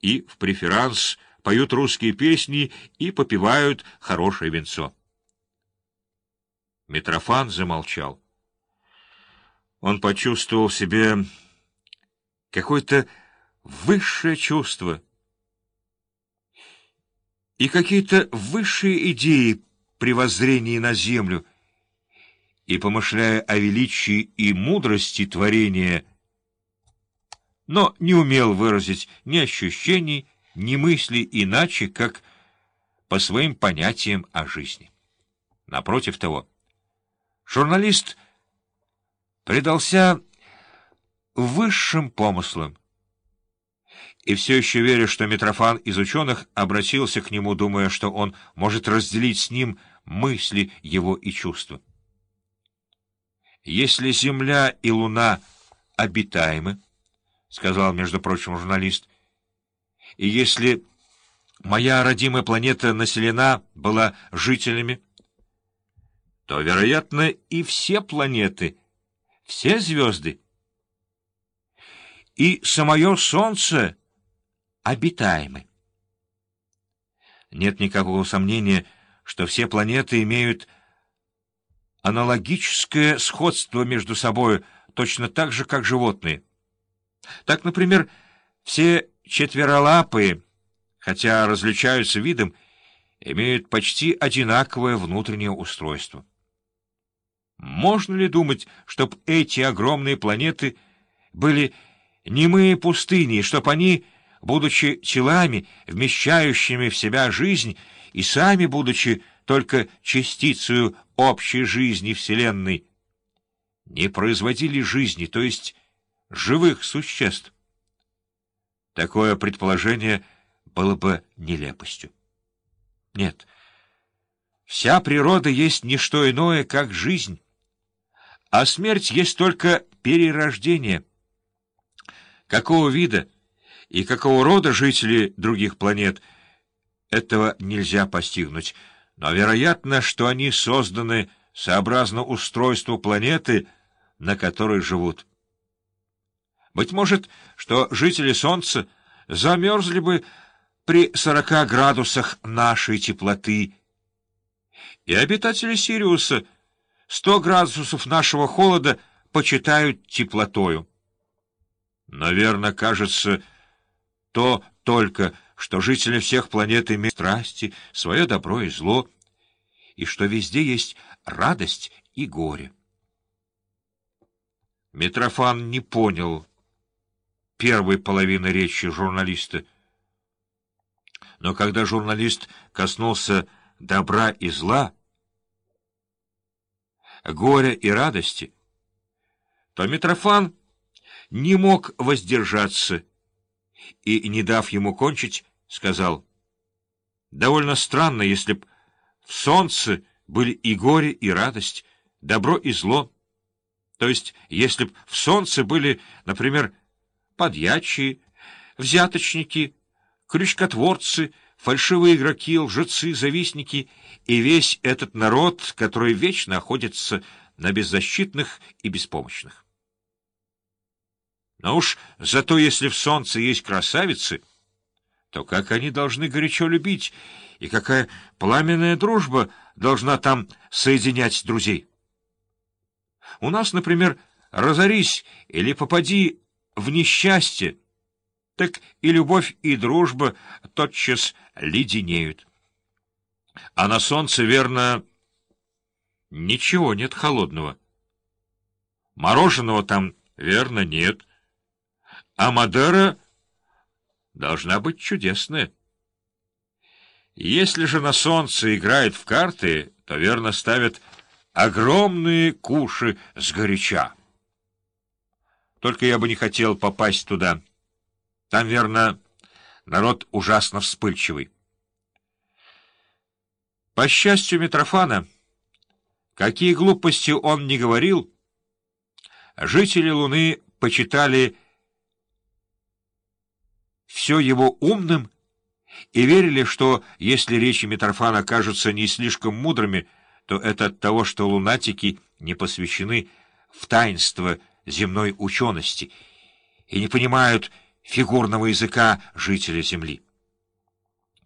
и в преферанс поют русские песни и попивают хорошее венцо. Митрофан замолчал. Он почувствовал в себе какое-то высшее чувство и какие-то высшие идеи при воззрении на землю, и, помышляя о величии и мудрости творения, но не умел выразить ни ощущений, ни мыслей иначе, как по своим понятиям о жизни. Напротив того, журналист предался высшим помыслам, и все еще веря, что Митрофан из ученых обратился к нему, думая, что он может разделить с ним мысли его и чувства. «Если Земля и Луна обитаемы, — сказал, между прочим, журналист, — и если моя родимая планета населена была жителями, то, вероятно, и все планеты, все звезды, и самое Солнце обитаемы. Нет никакого сомнения, что все планеты имеют аналогическое сходство между собой, точно так же, как животные. Так, например, все четверолапые, хотя различаются видом, имеют почти одинаковое внутреннее устройство. Можно ли думать, чтобы эти огромные планеты были немые пустыни, чтобы они, будучи телами, вмещающими в себя жизнь, и сами, будучи только частицей общей жизни Вселенной, не производили жизни, то есть живых существ. Такое предположение было бы нелепостью. Нет, вся природа есть не что иное, как жизнь, а смерть есть только перерождение. Какого вида и какого рода жители других планет, этого нельзя постигнуть, но вероятно, что они созданы сообразно устройству планеты, на которой живут. Быть может, что жители Солнца замерзли бы при сорока градусах нашей теплоты, и обитатели Сириуса сто градусов нашего холода почитают теплотою. Наверное, кажется, то только, что жители всех планет имеют страсти, свое добро и зло, и что везде есть радость и горе. Митрофан не понял первой половины речи журналиста. Но когда журналист коснулся добра и зла, горя и радости, то Митрофан не мог воздержаться и, не дав ему кончить, сказал, «Довольно странно, если б в солнце были и горе, и радость, добро и зло, то есть если б в солнце были, например, подьячие, взяточники, крючкотворцы, фальшивые игроки, лжецы, завистники и весь этот народ, который вечно находится на беззащитных и беспомощных. Но уж зато если в солнце есть красавицы, то как они должны горячо любить, и какая пламенная дружба должна там соединять друзей. У нас, например, разорись или попади в несчастье, так и любовь, и дружба тотчас леденеют. А на солнце, верно, ничего нет холодного. Мороженого там, верно, нет. А Мадера должна быть чудесная. Если же на солнце играет в карты, то, верно, ставят огромные куши с горяча. Только я бы не хотел попасть туда. Там, верно, народ ужасно вспыльчивый. По счастью Митрофана, какие глупости он не говорил, жители Луны почитали все его умным и верили, что если речи Митрофана кажутся не слишком мудрыми, то это от того, что лунатики не посвящены в таинство земной учености и не понимают фигурного языка жителя Земли.